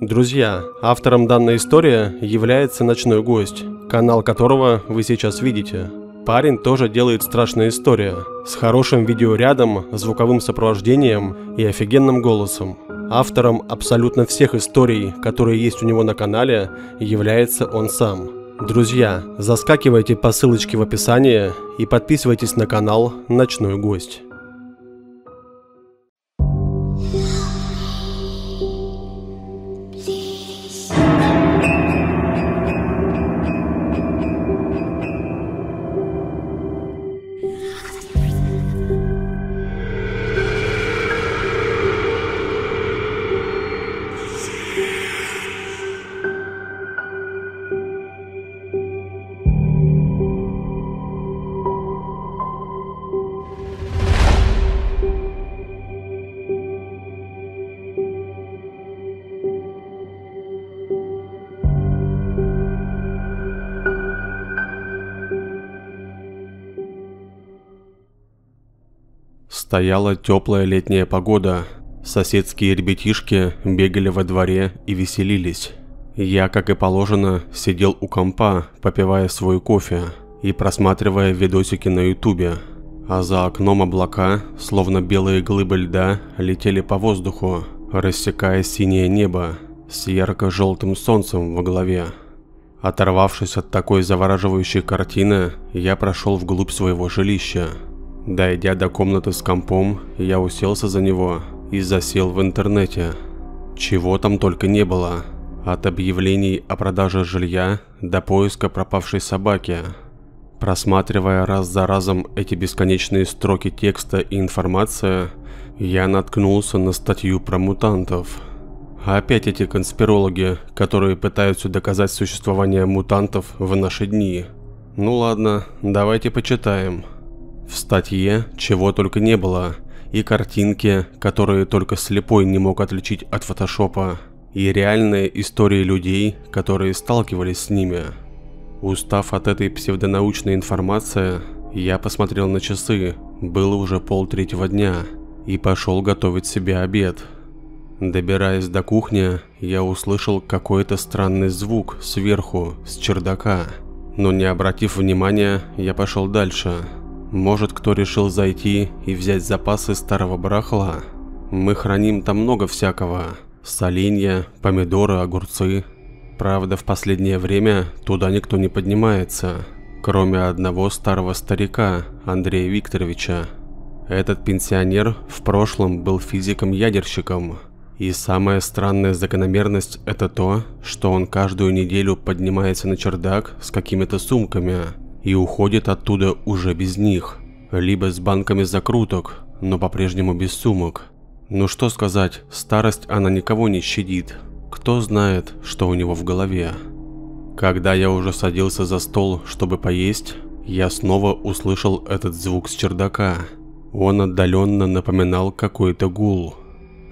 Друзья, автором данной истории является «Ночной гость», канал которого вы сейчас видите. Парень тоже делает страшные истории, с хорошим видеорядом, звуковым сопровождением и офигенным голосом. Автором абсолютно всех историй, которые есть у него на канале, является он сам. Друзья, заскакивайте по ссылочке в описании и подписывайтесь на канал «Ночной гость». Стояла теплая летняя погода. Соседские ребятишки бегали во дворе и веселились. Я, как и положено, сидел у компа, попивая свой кофе и просматривая видосики на ютубе. А за окном облака, словно белые глыбы льда, летели по воздуху, рассекая синее небо с ярко-желтым солнцем во главе. Оторвавшись от такой завораживающей картины, я прошел вглубь своего жилища – Дойдя до комнаты с компом, я уселся за него и засел в интернете. Чего там только не было. От объявлений о продаже жилья до поиска пропавшей собаки. Просматривая раз за разом эти бесконечные строки текста и информации, я наткнулся на статью про мутантов. Опять эти конспирологи, которые пытаются доказать существование мутантов в наши дни. Ну ладно, давайте почитаем. В статье чего только не было, и картинки, которые только слепой не мог отличить от фотошопа, и реальные истории людей, которые сталкивались с ними. Устав от этой псевдонаучной информации, я посмотрел на часы, было уже полтретьего дня, и пошел готовить себе обед. Добираясь до кухни, я услышал какой-то странный звук сверху, с чердака, но не обратив внимания, я пошел дальше – может, кто решил зайти и взять запасы старого барахла? Мы храним там много всякого. Соленья, помидоры, огурцы. Правда, в последнее время туда никто не поднимается, кроме одного старого старика, Андрея Викторовича. Этот пенсионер в прошлом был физиком-ядерщиком. И самая странная закономерность это то, что он каждую неделю поднимается на чердак с какими-то сумками – и уходит оттуда уже без них, либо с банками закруток, но по-прежнему без сумок. Ну что сказать, старость она никого не щадит. Кто знает, что у него в голове. Когда я уже садился за стол, чтобы поесть, я снова услышал этот звук с чердака. Он отдаленно напоминал какой-то гул.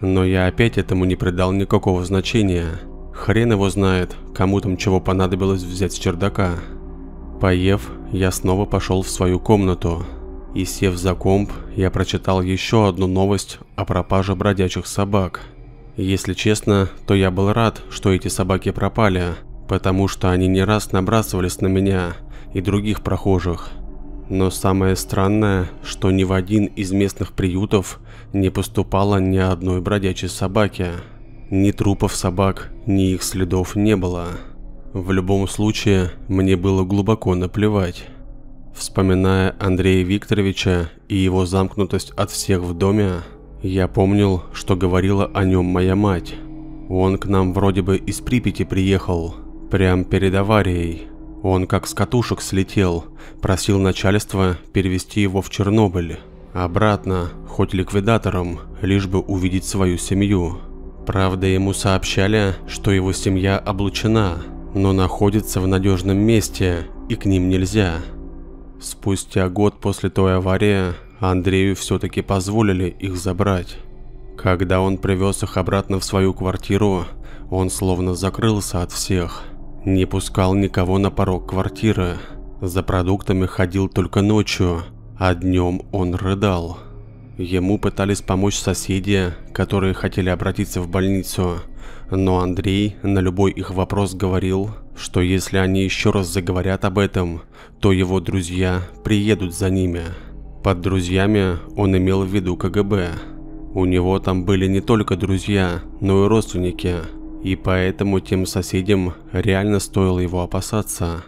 Но я опять этому не придал никакого значения. Хрен его знает, кому там чего понадобилось взять с чердака. Поев, я снова пошел в свою комнату. И сев за комп, я прочитал еще одну новость о пропаже бродячих собак. Если честно, то я был рад, что эти собаки пропали, потому что они не раз набрасывались на меня и других прохожих. Но самое странное, что ни в один из местных приютов не поступало ни одной бродячей собаки. Ни трупов собак, ни их следов не было. В любом случае, мне было глубоко наплевать. Вспоминая Андрея Викторовича и его замкнутость от всех в доме, я помнил, что говорила о нем моя мать. Он к нам вроде бы из Припяти приехал, прям перед аварией. Он как с катушек слетел, просил начальство перевести его в Чернобыль. Обратно, хоть ликвидатором, лишь бы увидеть свою семью. Правда, ему сообщали, что его семья облучена – но находится в надежном месте и к ним нельзя. Спустя год после той аварии Андрею все-таки позволили их забрать. Когда он привез их обратно в свою квартиру, он словно закрылся от всех, не пускал никого на порог квартиры, за продуктами ходил только ночью, а днем он рыдал. Ему пытались помочь соседи, которые хотели обратиться в больницу, но Андрей на любой их вопрос говорил, что если они еще раз заговорят об этом, то его друзья приедут за ними. Под друзьями он имел в виду КГБ. У него там были не только друзья, но и родственники, и поэтому тем соседям реально стоило его опасаться.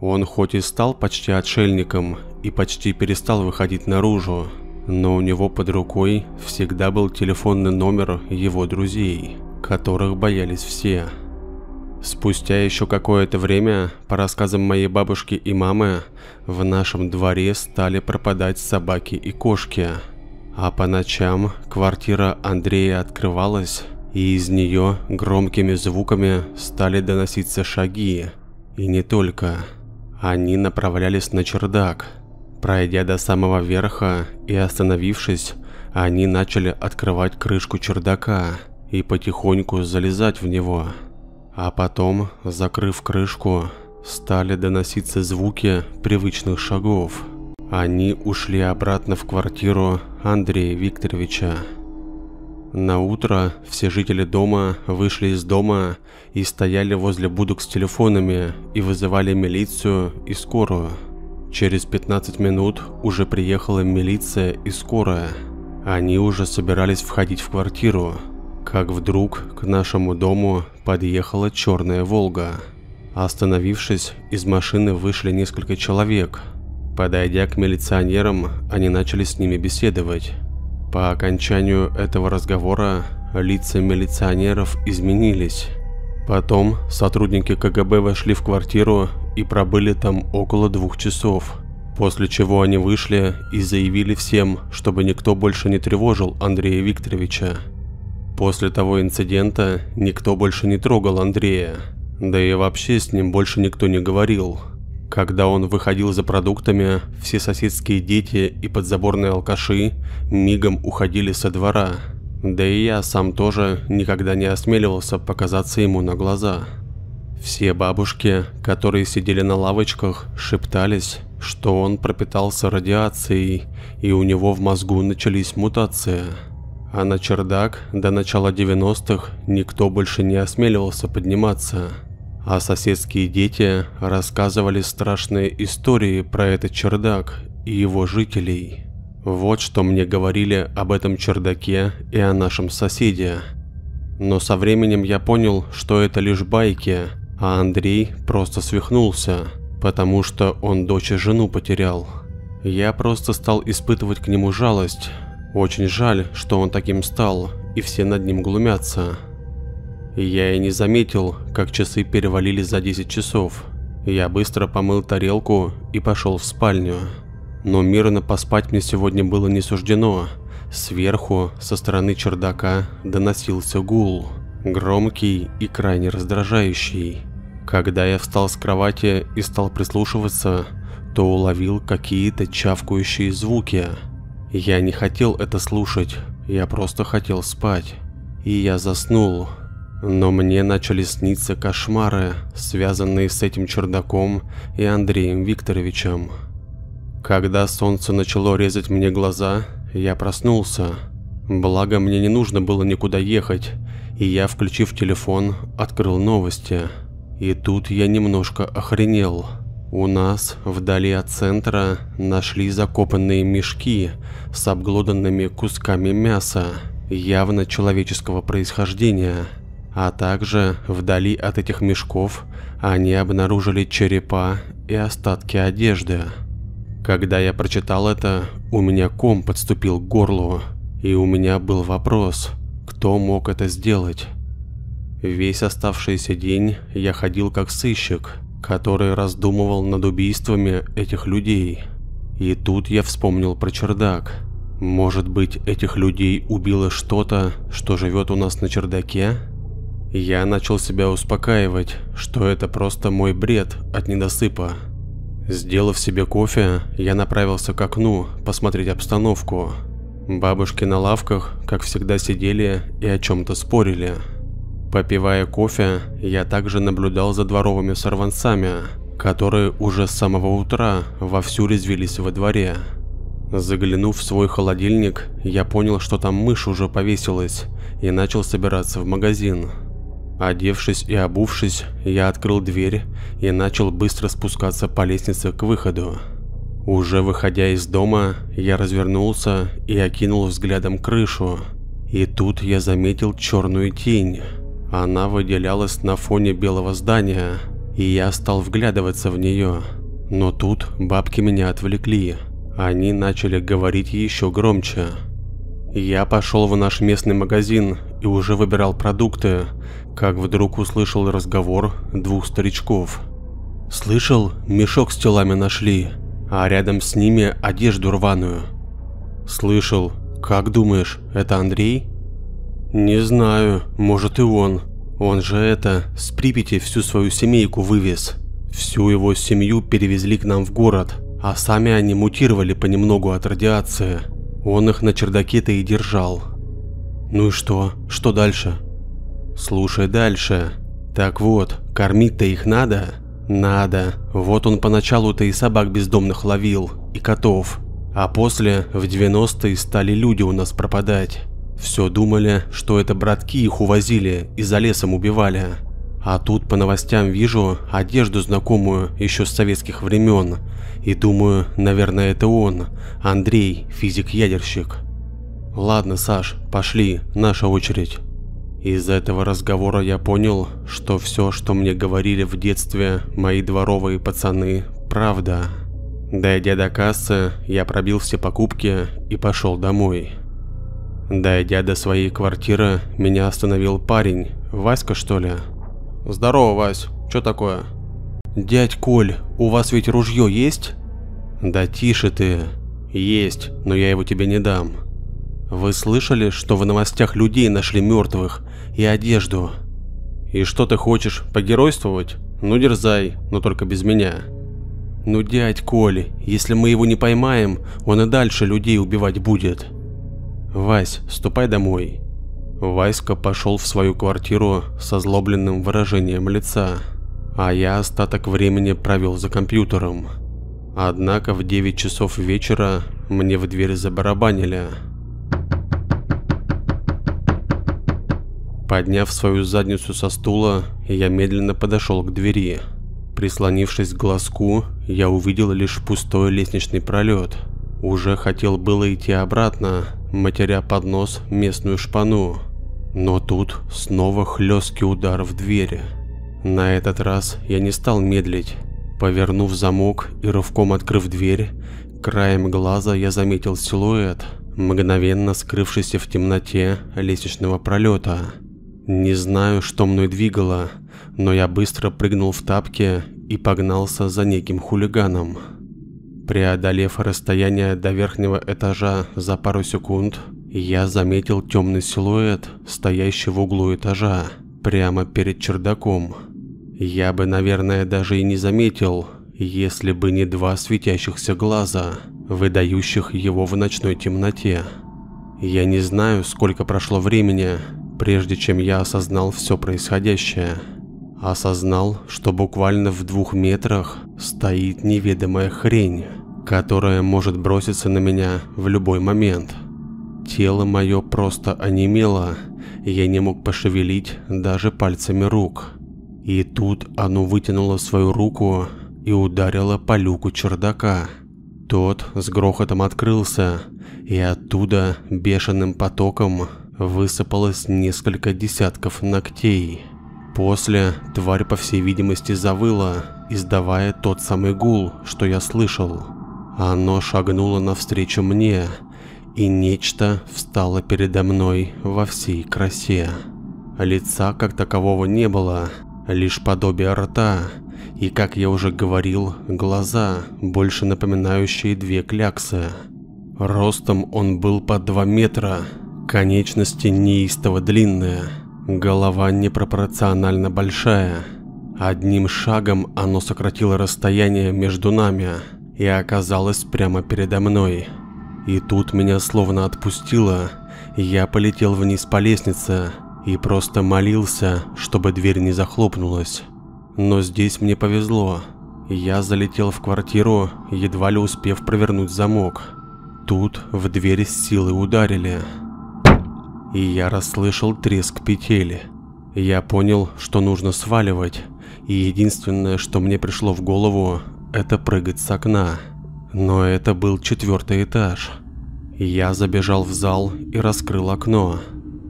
Он хоть и стал почти отшельником и почти перестал выходить наружу, но у него под рукой всегда был телефонный номер его друзей, которых боялись все. Спустя еще какое-то время, по рассказам моей бабушки и мамы, в нашем дворе стали пропадать собаки и кошки. А по ночам квартира Андрея открывалась, и из нее громкими звуками стали доноситься шаги. И не только. Они направлялись на чердак. Пройдя до самого верха и остановившись, они начали открывать крышку чердака и потихоньку залезать в него. А потом, закрыв крышку, стали доноситься звуки привычных шагов. Они ушли обратно в квартиру Андрея Викторовича. На утро все жители дома вышли из дома и стояли возле будок с телефонами и вызывали милицию и скорую. Через 15 минут уже приехала милиция и скорая. Они уже собирались входить в квартиру, как вдруг к нашему дому подъехала черная «Волга». Остановившись, из машины вышли несколько человек. Подойдя к милиционерам, они начали с ними беседовать. По окончанию этого разговора лица милиционеров изменились. Потом сотрудники КГБ вошли в квартиру и пробыли там около двух часов, после чего они вышли и заявили всем, чтобы никто больше не тревожил Андрея Викторовича. После того инцидента никто больше не трогал Андрея, да и вообще с ним больше никто не говорил – когда он выходил за продуктами, все соседские дети и подзаборные алкаши мигом уходили со двора. Да и я сам тоже никогда не осмеливался показаться ему на глаза. Все бабушки, которые сидели на лавочках, шептались, что он пропитался радиацией и у него в мозгу начались мутации. А на чердак до начала 90-х никто больше не осмеливался подниматься а соседские дети рассказывали страшные истории про этот чердак и его жителей. Вот что мне говорили об этом чердаке и о нашем соседе. Но со временем я понял, что это лишь байки, а Андрей просто свихнулся, потому что он дочь и жену потерял. Я просто стал испытывать к нему жалость. Очень жаль, что он таким стал, и все над ним глумятся. Я и не заметил, как часы перевалили за 10 часов. Я быстро помыл тарелку и пошел в спальню. Но мирно поспать мне сегодня было не суждено. Сверху, со стороны чердака, доносился гул. Громкий и крайне раздражающий. Когда я встал с кровати и стал прислушиваться, то уловил какие-то чавкающие звуки. Я не хотел это слушать, я просто хотел спать. И я заснул. Но мне начали сниться кошмары, связанные с этим чердаком и Андреем Викторовичем. Когда солнце начало резать мне глаза, я проснулся. Благо мне не нужно было никуда ехать, и я, включив телефон, открыл новости. И тут я немножко охренел. У нас, вдали от центра, нашли закопанные мешки с обглоданными кусками мяса, явно человеческого происхождения – а также вдали от этих мешков они обнаружили черепа и остатки одежды. Когда я прочитал это, у меня ком подступил к горлу, и у меня был вопрос, кто мог это сделать. Весь оставшийся день я ходил как сыщик, который раздумывал над убийствами этих людей. И тут я вспомнил про чердак. Может быть, этих людей убило что-то, что живет у нас на чердаке? Я начал себя успокаивать, что это просто мой бред от недосыпа. Сделав себе кофе, я направился к окну посмотреть обстановку. Бабушки на лавках, как всегда, сидели и о чем-то спорили. Попивая кофе, я также наблюдал за дворовыми сорванцами, которые уже с самого утра вовсю резвились во дворе. Заглянув в свой холодильник, я понял, что там мышь уже повесилась и начал собираться в магазин. Одевшись и обувшись, я открыл дверь и начал быстро спускаться по лестнице к выходу. Уже выходя из дома, я развернулся и окинул взглядом крышу. И тут я заметил черную тень. Она выделялась на фоне белого здания, и я стал вглядываться в нее. Но тут бабки меня отвлекли. Они начали говорить еще громче. Я пошел в наш местный магазин и уже выбирал продукты, как вдруг услышал разговор двух старичков. «Слышал, мешок с телами нашли, а рядом с ними одежду рваную». «Слышал. Как думаешь, это Андрей?» «Не знаю, может и он. Он же это, с Припяти всю свою семейку вывез. Всю его семью перевезли к нам в город, а сами они мутировали понемногу от радиации. Он их на чердаке-то и держал. Ну и что? Что дальше? Слушай дальше. Так вот, кормить-то их надо? Надо. Вот он поначалу-то и собак бездомных ловил, и котов. А после, в 90-е, стали люди у нас пропадать. Все думали, что это братки их увозили и за лесом убивали. А тут по новостям вижу одежду знакомую еще с советских времен. И думаю, наверное, это он, Андрей, физик-ядерщик. Ладно, Саш, пошли, наша очередь. Из этого разговора я понял, что все, что мне говорили в детстве мои дворовые пацаны, правда. Дойдя до кассы, я пробил все покупки и пошел домой. Дойдя до своей квартиры, меня остановил парень, Васька что ли? Здорово, Вась. Что такое? Дядь Коль, у вас ведь ружье есть? Да тише ты. Есть, но я его тебе не дам. Вы слышали, что в новостях людей нашли мертвых и одежду? И что ты хочешь, погеройствовать? Ну дерзай, но только без меня. Ну дядь Коль, если мы его не поймаем, он и дальше людей убивать будет. Вась, ступай домой. Васька пошел в свою квартиру со злобленным выражением лица, а я остаток времени провел за компьютером. Однако в 9 часов вечера мне в дверь забарабанили. Подняв свою задницу со стула, я медленно подошел к двери. Прислонившись к глазку, я увидел лишь пустой лестничный пролет. Уже хотел было идти обратно, матеря под нос местную шпану, но тут снова хлесткий удар в двери. На этот раз я не стал медлить. Повернув замок и рывком открыв дверь, краем глаза я заметил силуэт, мгновенно скрывшийся в темноте лестничного пролета. Не знаю, что мной двигало, но я быстро прыгнул в тапки и погнался за неким хулиганом. Преодолев расстояние до верхнего этажа за пару секунд, я заметил темный силуэт, стоящий в углу этажа, прямо перед чердаком. Я бы, наверное, даже и не заметил, если бы не два светящихся глаза, выдающих его в ночной темноте. Я не знаю, сколько прошло времени, прежде чем я осознал все происходящее. Осознал, что буквально в двух метрах стоит неведомая хрень, которая может броситься на меня в любой момент. Тело мое просто онемело, я не мог пошевелить даже пальцами рук. И тут оно вытянуло свою руку и ударило по люку чердака. Тот с грохотом открылся, и оттуда бешеным потоком высыпалось несколько десятков ногтей. После тварь по всей видимости завыла, издавая тот самый гул, что я слышал. Оно шагнуло навстречу мне, и нечто встало передо мной во всей красе. Лица как такового не было, лишь подобие рта, и, как я уже говорил, глаза, больше напоминающие две кляксы. Ростом он был по 2 метра, конечности неистово длинные, голова непропорционально большая. Одним шагом оно сократило расстояние между нами и оказалось прямо передо мной. И тут меня словно отпустило, я полетел вниз по лестнице и просто молился, чтобы дверь не захлопнулась. Но здесь мне повезло. Я залетел в квартиру, едва ли успев провернуть замок. Тут в дверь с силой ударили. И я расслышал треск петель. Я понял, что нужно сваливать, и единственное, что мне пришло в голову, это прыгать с окна. Но это был четвертый этаж. Я забежал в зал и раскрыл окно.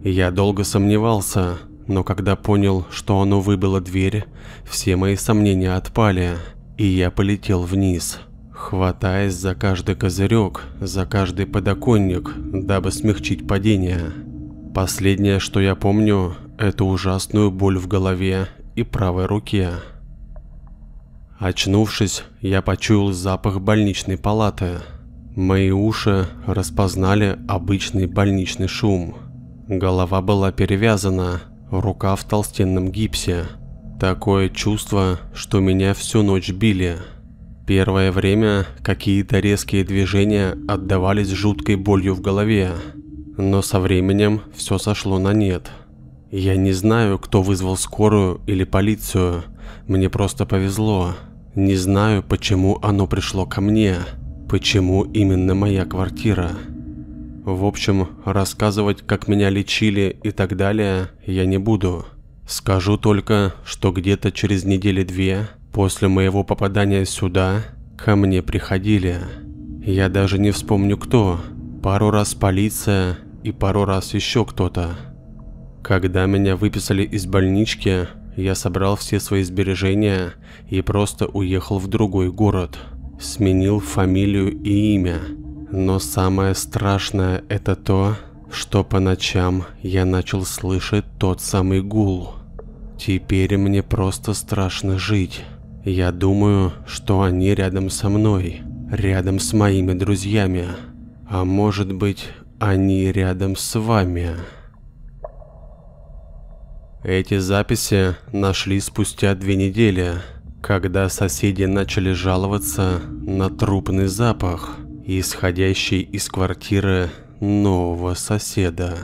Я долго сомневался, но когда понял, что оно выбило дверь, все мои сомнения отпали, и я полетел вниз, хватаясь за каждый козырек, за каждый подоконник, дабы смягчить падение. Последнее, что я помню, это ужасную боль в голове и правой руке. Очнувшись, я почуял запах больничной палаты. Мои уши распознали обычный больничный шум. Голова была перевязана, рука в толстенном гипсе. Такое чувство, что меня всю ночь били. Первое время какие-то резкие движения отдавались жуткой болью в голове, но со временем все сошло на нет. Я не знаю, кто вызвал скорую или полицию, мне просто повезло. Не знаю, почему оно пришло ко мне, почему именно моя квартира. В общем, рассказывать, как меня лечили и так далее, я не буду. Скажу только, что где-то через недели-две после моего попадания сюда ко мне приходили. Я даже не вспомню кто. Пару раз полиция и пару раз еще кто-то. Когда меня выписали из больнички, я собрал все свои сбережения и просто уехал в другой город. Сменил фамилию и имя. Но самое страшное это то, что по ночам я начал слышать тот самый гул. Теперь мне просто страшно жить. Я думаю, что они рядом со мной, рядом с моими друзьями. А может быть, они рядом с вами. Эти записи нашли спустя две недели, когда соседи начали жаловаться на трупный запах, исходящий из квартиры нового соседа.